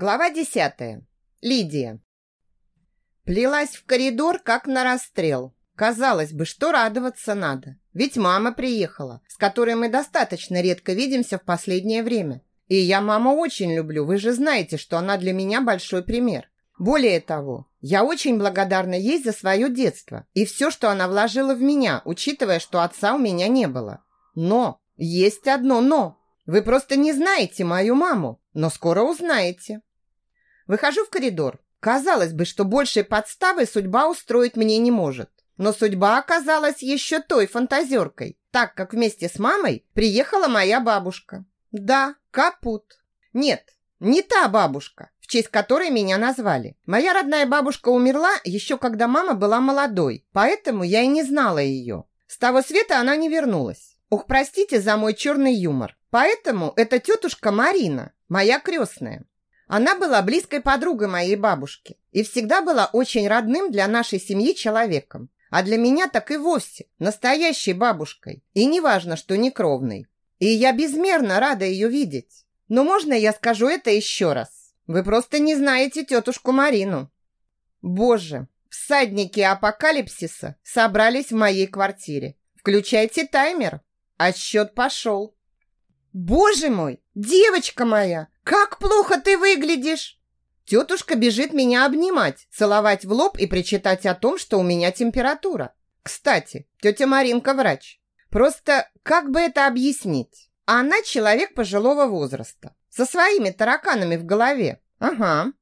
Глава десятая. Лидия. Плелась в коридор, как на расстрел. Казалось бы, что радоваться надо. Ведь мама приехала, с которой мы достаточно редко видимся в последнее время. И я маму очень люблю, вы же знаете, что она для меня большой пример. Более того, я очень благодарна ей за свое детство и все, что она вложила в меня, учитывая, что отца у меня не было. Но, есть одно но. Вы просто не знаете мою маму, но скоро узнаете. Выхожу в коридор. Казалось бы, что большей подставы судьба устроить мне не может. Но судьба оказалась еще той фантазеркой, так как вместе с мамой приехала моя бабушка. Да, капут. Нет, не та бабушка, в честь которой меня назвали. Моя родная бабушка умерла еще когда мама была молодой, поэтому я и не знала ее. С того света она не вернулась. Ух, простите за мой черный юмор. Поэтому это тетушка Марина, моя крестная. Она была близкой подругой моей бабушки и всегда была очень родным для нашей семьи человеком. А для меня так и вовсе настоящей бабушкой. И неважно, что не кровной. И я безмерно рада ее видеть. Но можно я скажу это еще раз? Вы просто не знаете тетушку Марину. Боже, всадники апокалипсиса собрались в моей квартире. Включайте таймер. Отсчет пошел. Боже мой, девочка моя, как плохо ты выглядишь!» Тетушка бежит меня обнимать, целовать в лоб и причитать о том, что у меня температура. Кстати, тетя Маринка врач. Просто как бы это объяснить? Она человек пожилого возраста, со своими тараканами в голове. Ага.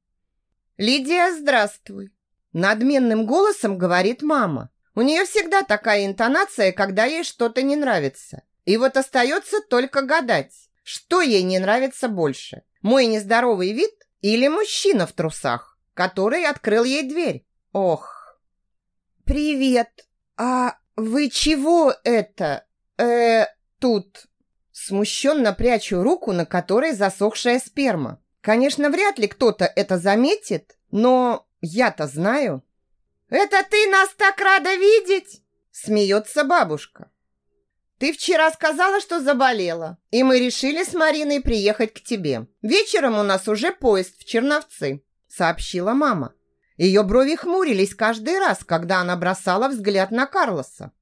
Лидия, здравствуй. Надменным голосом говорит мама. У нее всегда такая интонация, когда ей что-то не нравится. И вот остается только гадать, что ей не нравится больше. Мой нездоровый вид или мужчина в трусах, который открыл ей дверь? Ох. Привет. А вы чего это? Э, тут смущенно прячу руку, на которой засохшая сперма. Конечно, вряд ли кто-то это заметит, но я-то знаю. Это ты нас так рада видеть? Смеется бабушка. Ты вчера сказала, что заболела, и мы решили с Мариной приехать к тебе. Вечером у нас уже поезд в Черновцы, сообщила мама. Ее брови хмурились каждый раз, когда она бросала взгляд на Карлоса.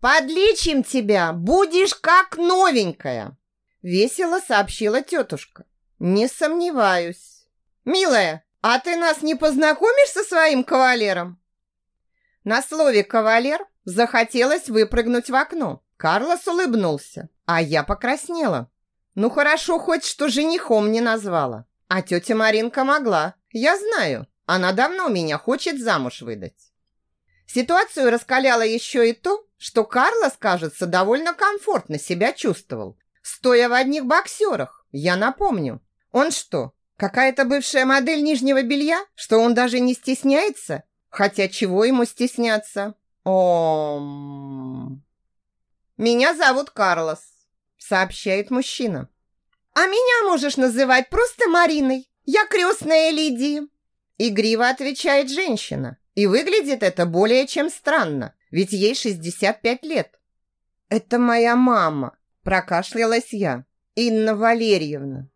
«Подлечим тебя, будешь как новенькая!» Весело сообщила тетушка. «Не сомневаюсь». «Милая, а ты нас не познакомишь со своим кавалером?» На слове «кавалер» захотелось выпрыгнуть в окно. Карлос улыбнулся, а я покраснела. Ну хорошо, хоть что женихом не назвала. А тетя Маринка могла. Я знаю, она давно меня хочет замуж выдать. Ситуацию раскаляло еще и то, что Карлос, кажется, довольно комфортно себя чувствовал. Стоя в одних боксерах, я напомню. Он что, какая-то бывшая модель нижнего белья, что он даже не стесняется? Хотя чего ему стесняться? Ом... «Меня зовут Карлос», — сообщает мужчина. «А меня можешь называть просто Мариной. Я крестная Лидии». Игриво отвечает женщина. И выглядит это более чем странно, ведь ей 65 лет. «Это моя мама», – прокашлялась я. «Инна Валерьевна».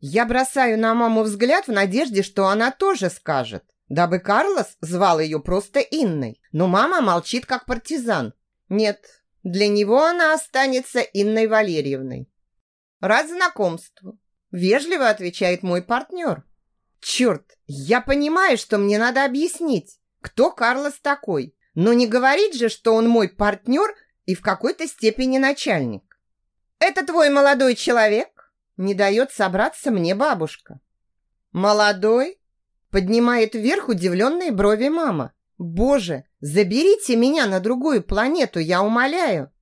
Я бросаю на маму взгляд в надежде, что она тоже скажет, дабы Карлос звал ее просто Инной. Но мама молчит, как партизан. Нет, для него она останется Инной Валерьевной. Рад знакомству. Вежливо отвечает мой партнер. Черт, я понимаю, что мне надо объяснить, кто Карлос такой. Но не говорить же, что он мой партнер и в какой-то степени начальник. Это твой молодой человек? Не дает собраться мне бабушка. Молодой? Поднимает вверх удивленные брови мама. Боже, заберите меня на другую планету, я умоляю.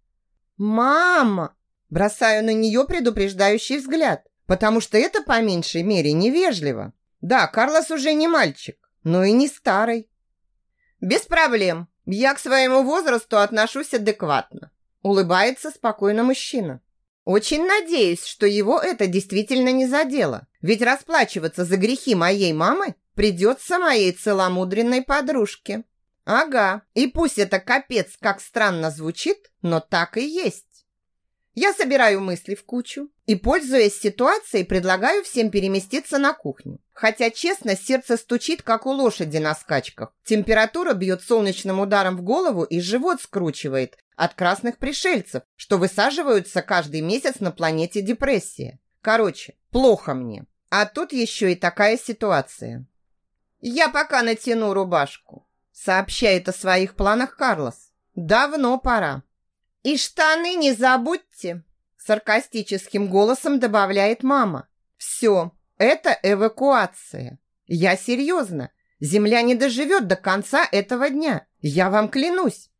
Мама! Бросаю на нее предупреждающий взгляд, потому что это по меньшей мере невежливо. Да, Карлос уже не мальчик, но и не старый. Без проблем. Я к своему возрасту отношусь адекватно. Улыбается спокойно мужчина. Очень надеюсь, что его это действительно не задело. Ведь расплачиваться за грехи моей мамы придется моей целомудренной подружке. Ага, и пусть это капец как странно звучит, но так и есть. Я собираю мысли в кучу и, пользуясь ситуацией, предлагаю всем переместиться на кухню. Хотя, честно, сердце стучит, как у лошади на скачках. Температура бьет солнечным ударом в голову и живот скручивает от красных пришельцев, что высаживаются каждый месяц на планете депрессия. Короче, плохо мне. А тут еще и такая ситуация. «Я пока натяну рубашку», — сообщает о своих планах Карлос. «Давно пора». «И штаны не забудьте», — саркастическим голосом добавляет мама. «Все, это эвакуация. Я серьезно. Земля не доживет до конца этого дня. Я вам клянусь».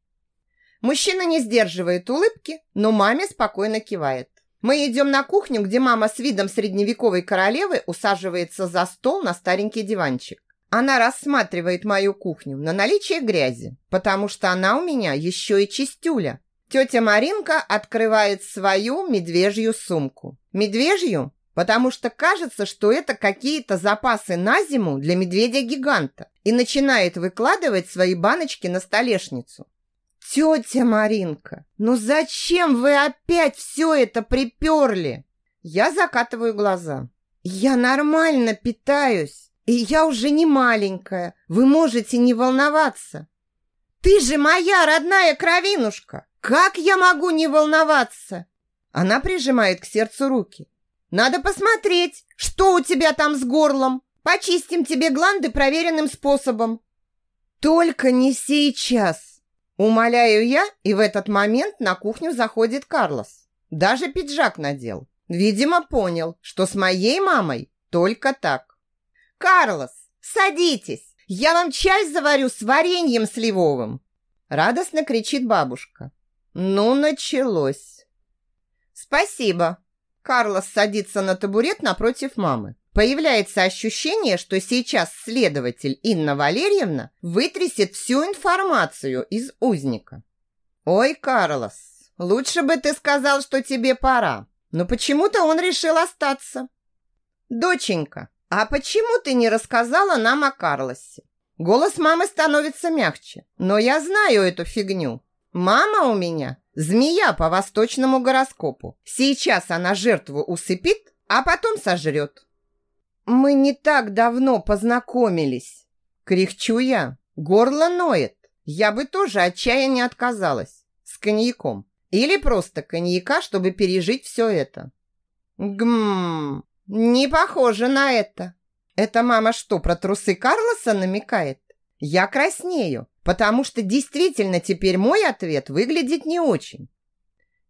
Мужчина не сдерживает улыбки, но маме спокойно кивает. Мы идем на кухню, где мама с видом средневековой королевы усаживается за стол на старенький диванчик. Она рассматривает мою кухню на наличие грязи, потому что она у меня еще и чистюля. Тетя Маринка открывает свою медвежью сумку. Медвежью, потому что кажется, что это какие-то запасы на зиму для медведя-гиганта и начинает выкладывать свои баночки на столешницу. «Тетя Маринка, ну зачем вы опять все это приперли?» Я закатываю глаза. «Я нормально питаюсь, и я уже не маленькая. Вы можете не волноваться». «Ты же моя родная кровинушка! Как я могу не волноваться?» Она прижимает к сердцу руки. «Надо посмотреть, что у тебя там с горлом. Почистим тебе гланды проверенным способом». «Только не сейчас!» Умоляю я, и в этот момент на кухню заходит Карлос. Даже пиджак надел. Видимо, понял, что с моей мамой только так. «Карлос, садитесь! Я вам чай заварю с вареньем сливовым!» Радостно кричит бабушка. «Ну, началось!» «Спасибо!» Карлос садится на табурет напротив мамы. Появляется ощущение, что сейчас следователь Инна Валерьевна вытрясет всю информацию из узника. «Ой, Карлос, лучше бы ты сказал, что тебе пора. Но почему-то он решил остаться». «Доченька, а почему ты не рассказала нам о Карлосе?» Голос мамы становится мягче, но я знаю эту фигню. Мама у меня змея по восточному гороскопу. Сейчас она жертву усыпит, а потом сожрет. «Мы не так давно познакомились!» Кряхчу я. Горло ноет. Я бы тоже от чая не отказалась. С коньяком. Или просто коньяка, чтобы пережить все это. Гм, не похоже на это. Это мама что, про трусы Карлоса намекает? Я краснею, потому что действительно теперь мой ответ выглядит не очень.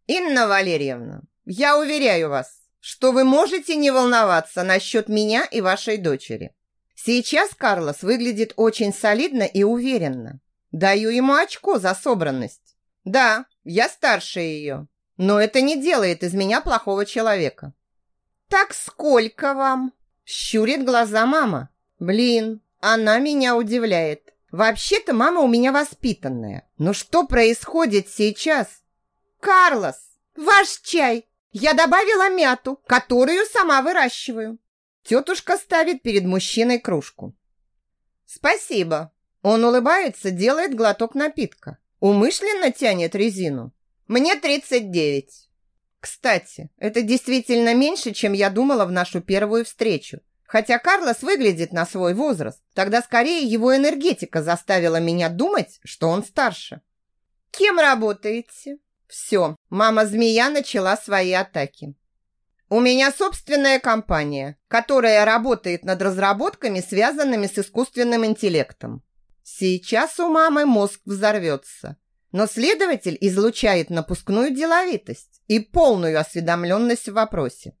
Инна Валерьевна, я уверяю вас, что вы можете не волноваться насчет меня и вашей дочери. Сейчас Карлос выглядит очень солидно и уверенно. Даю ему очко за собранность. Да, я старше ее, но это не делает из меня плохого человека. Так сколько вам? Щурит глаза мама. Блин, она меня удивляет. Вообще-то мама у меня воспитанная. Но что происходит сейчас? Карлос, ваш чай! Я добавила мяту, которую сама выращиваю. Тетушка ставит перед мужчиной кружку. Спасибо. Он улыбается, делает глоток напитка. Умышленно тянет резину. Мне 39. Кстати, это действительно меньше, чем я думала в нашу первую встречу. Хотя Карлос выглядит на свой возраст, тогда скорее его энергетика заставила меня думать, что он старше. Кем работаете? Все, мама-змея начала свои атаки. У меня собственная компания, которая работает над разработками, связанными с искусственным интеллектом. Сейчас у мамы мозг взорвется. Но следователь излучает напускную деловитость и полную осведомленность в вопросе.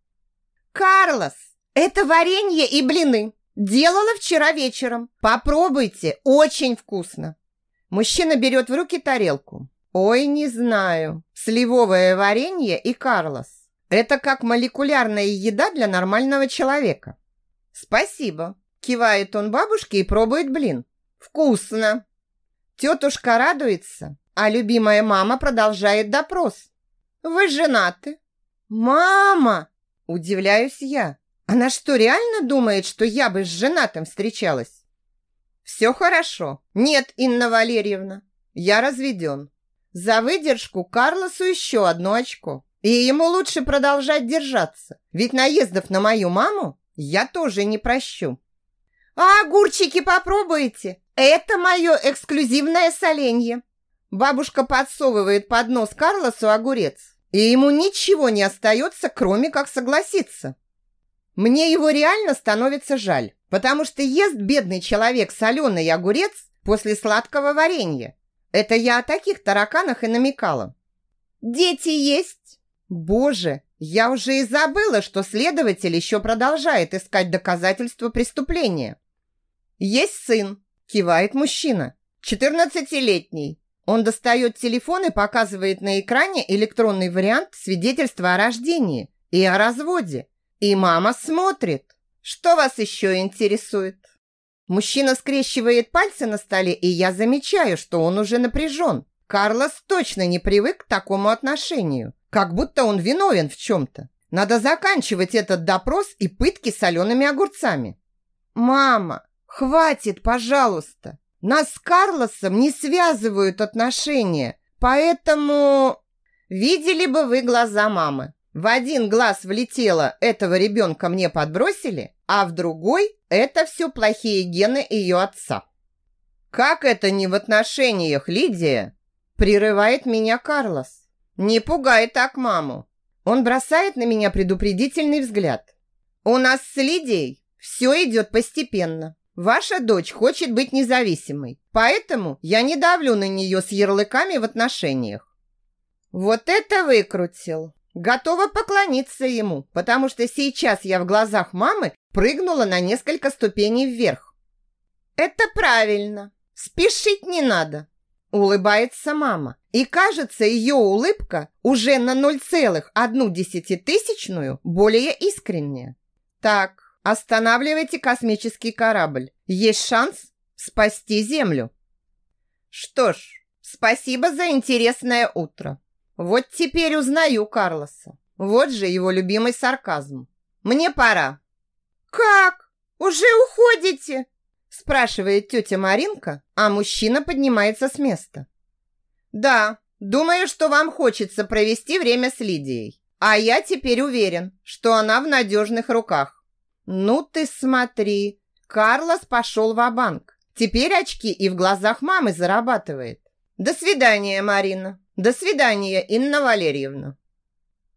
«Карлос, это варенье и блины. Делала вчера вечером. Попробуйте, очень вкусно». Мужчина берет в руки тарелку, Ой, не знаю. Сливовое варенье и Карлос. Это как молекулярная еда для нормального человека. Спасибо. Кивает он бабушке и пробует блин. Вкусно. Тетушка радуется, а любимая мама продолжает допрос. Вы женаты? Мама! Удивляюсь я. Она что, реально думает, что я бы с женатым встречалась? Все хорошо. Нет, Инна Валерьевна, я разведен. За выдержку Карлосу еще одно очко. И ему лучше продолжать держаться, ведь наездов на мою маму я тоже не прощу. А огурчики попробуйте? Это мое эксклюзивное соленье. Бабушка подсовывает под нос Карлосу огурец, и ему ничего не остается, кроме как согласиться. Мне его реально становится жаль, потому что ест бедный человек соленый огурец после сладкого варенья. Это я о таких тараканах и намекала. Дети есть? Боже, я уже и забыла, что следователь еще продолжает искать доказательства преступления. Есть сын, кивает мужчина, 14-летний. Он достает телефон и показывает на экране электронный вариант свидетельства о рождении и о разводе. И мама смотрит. Что вас еще интересует? Мужчина скрещивает пальцы на столе, и я замечаю, что он уже напряжен. Карлос точно не привык к такому отношению, как будто он виновен в чем-то. Надо заканчивать этот допрос и пытки солеными огурцами. «Мама, хватит, пожалуйста. Нас с Карлосом не связывают отношения, поэтому...» «Видели бы вы глаза мамы. В один глаз влетело этого ребенка мне подбросили, а в другой это все плохие гены ее отца. Как это не в отношениях, Лидия? Прерывает меня Карлос. Не пугай так маму. Он бросает на меня предупредительный взгляд. У нас с Лидией все идет постепенно. Ваша дочь хочет быть независимой, поэтому я не давлю на нее с ярлыками в отношениях. Вот это выкрутил. Готова поклониться ему, потому что сейчас я в глазах мамы прыгнула на несколько ступеней вверх. Это правильно. Спешить не надо. Улыбается мама. И кажется, ее улыбка уже на 0,1 десятитысячную более искренняя. Так, останавливайте космический корабль. Есть шанс спасти Землю. Что ж, спасибо за интересное утро. Вот теперь узнаю Карлоса. Вот же его любимый сарказм. Мне пора. Как? Уже уходите? Спрашивает тетя Маринка, а мужчина поднимается с места. Да, думаю, что вам хочется провести время с Лидией. А я теперь уверен, что она в надежных руках. Ну ты смотри, Карлос пошел в банк Теперь очки и в глазах мамы зарабатывает. До свидания, Марина. До свидания, Инна Валерьевна.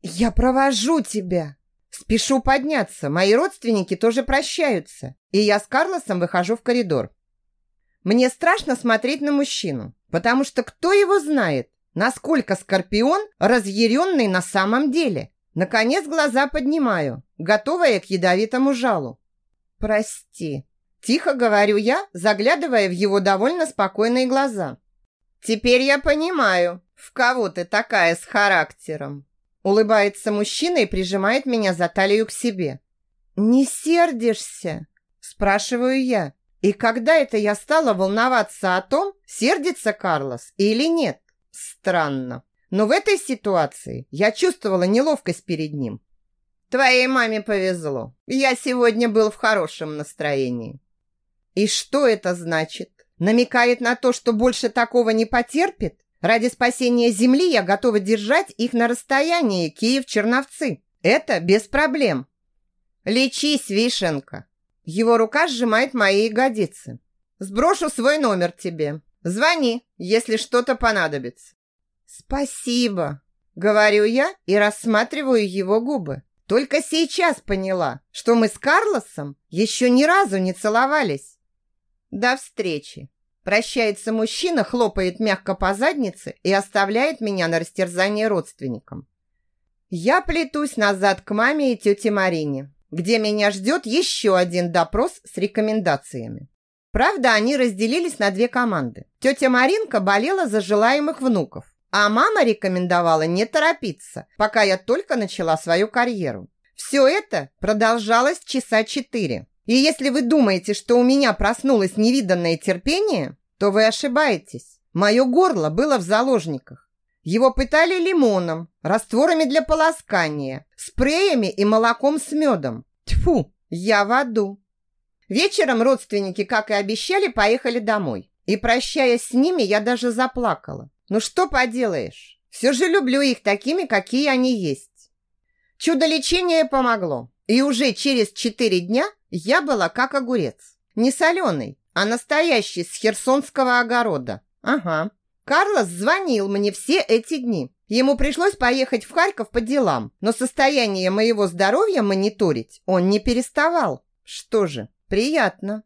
Я провожу тебя. Спешу подняться. Мои родственники тоже прощаются. И я с Карлосом выхожу в коридор. Мне страшно смотреть на мужчину, потому что кто его знает, насколько Скорпион разъяренный на самом деле. Наконец глаза поднимаю, готовая к ядовитому жалу. Прости. Тихо говорю я, заглядывая в его довольно спокойные глаза. Теперь я понимаю, в кого ты такая с характером. Улыбается мужчина и прижимает меня за талию к себе. Не сердишься? Спрашиваю я. И когда это я стала волноваться о том, сердится Карлос или нет? Странно. Но в этой ситуации я чувствовала неловкость перед ним. Твоей маме повезло. Я сегодня был в хорошем настроении. И что это значит? Намекает на то, что больше такого не потерпит? Ради спасения земли я готова держать их на расстоянии Киев-Черновцы. Это без проблем. Лечись, Вишенка. Его рука сжимает мои ягодицы. Сброшу свой номер тебе. Звони, если что-то понадобится. Спасибо, говорю я и рассматриваю его губы. Только сейчас поняла, что мы с Карлосом еще ни разу не целовались. До встречи. Прощается мужчина, хлопает мягко по заднице и оставляет меня на растерзание родственникам. Я плетусь назад к маме и тете Марине, где меня ждет еще один допрос с рекомендациями. Правда, они разделились на две команды. Тетя Маринка болела за желаемых внуков, а мама рекомендовала не торопиться, пока я только начала свою карьеру. Все это продолжалось часа четыре. И если вы думаете, что у меня проснулось невиданное терпение, то вы ошибаетесь. Мое горло было в заложниках. Его пытали лимоном, растворами для полоскания, спреями и молоком с медом. Тьфу, я в аду. Вечером родственники, как и обещали, поехали домой. И прощаясь с ними, я даже заплакала. Ну что поделаешь? Все же люблю их такими, какие они есть. Чудо-лечение помогло. И уже через четыре дня я была как огурец. Не соленый, а настоящий с херсонского огорода. Ага. Карлос звонил мне все эти дни. Ему пришлось поехать в Харьков по делам, но состояние моего здоровья мониторить он не переставал. Что же, приятно.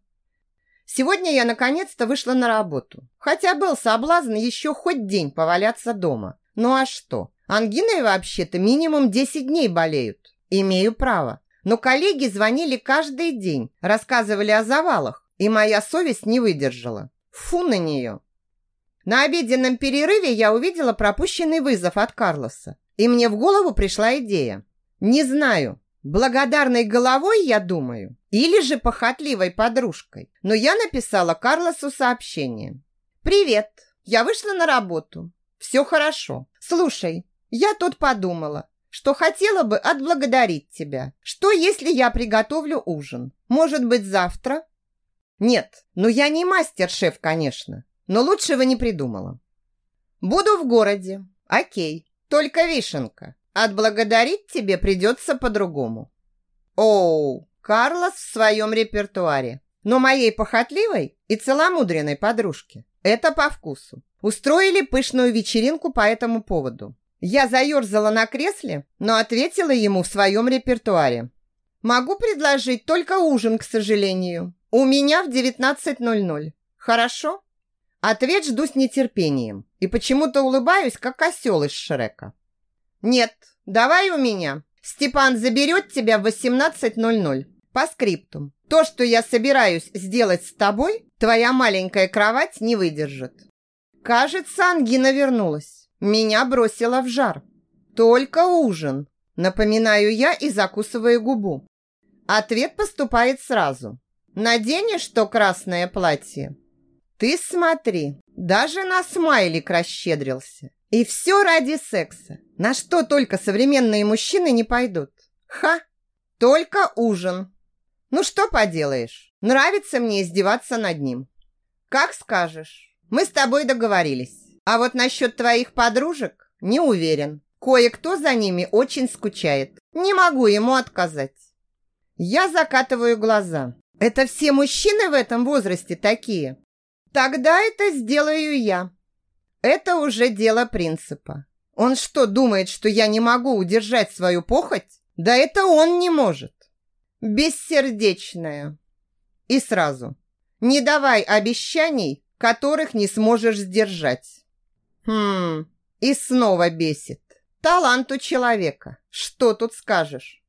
Сегодня я наконец-то вышла на работу. Хотя был соблазн еще хоть день поваляться дома. Ну а что? Ангиной вообще-то минимум 10 дней болеют. Имею право. Но коллеги звонили каждый день, рассказывали о завалах, и моя совесть не выдержала. Фу на нее. На обеденном перерыве я увидела пропущенный вызов от Карлоса, и мне в голову пришла идея. Не знаю, благодарной головой, я думаю, или же похотливой подружкой, но я написала Карлосу сообщение. «Привет, я вышла на работу. Все хорошо. Слушай, я тут подумала, что хотела бы отблагодарить тебя. Что, если я приготовлю ужин? Может быть, завтра?» «Нет, ну я не мастер-шеф, конечно, но лучшего не придумала. Буду в городе. Окей. Только вишенка. Отблагодарить тебе придется по-другому. Оу, Карлос в своем репертуаре. Но моей похотливой и целомудренной подружке это по вкусу. Устроили пышную вечеринку по этому поводу. Я заерзала на кресле, но ответила ему в своем репертуаре. Могу предложить только ужин, к сожалению. У меня в 19.00. Хорошо? Ответ жду с нетерпением и почему-то улыбаюсь, как осел из Шрека. Нет, давай у меня. Степан заберет тебя в 18.00. По скриптум. То, что я собираюсь сделать с тобой, твоя маленькая кровать не выдержит. Кажется, ангина вернулась. Меня бросила в жар. Только ужин. Напоминаю я и закусываю губу. Ответ поступает сразу. Наденешь то красное платье? Ты смотри, даже на смайлик расщедрился. И все ради секса. На что только современные мужчины не пойдут. Ха! Только ужин. Ну что поделаешь? Нравится мне издеваться над ним. Как скажешь. Мы с тобой договорились. А вот насчет твоих подружек не уверен. Кое-кто за ними очень скучает. Не могу ему отказать. Я закатываю глаза. Это все мужчины в этом возрасте такие. Тогда это сделаю я. Это уже дело принципа. Он что, думает, что я не могу удержать свою похоть? Да это он не может. Бессердечная. И сразу. Не давай обещаний, которых не сможешь сдержать. Хм, и снова бесит. Талант у человека. Что тут скажешь?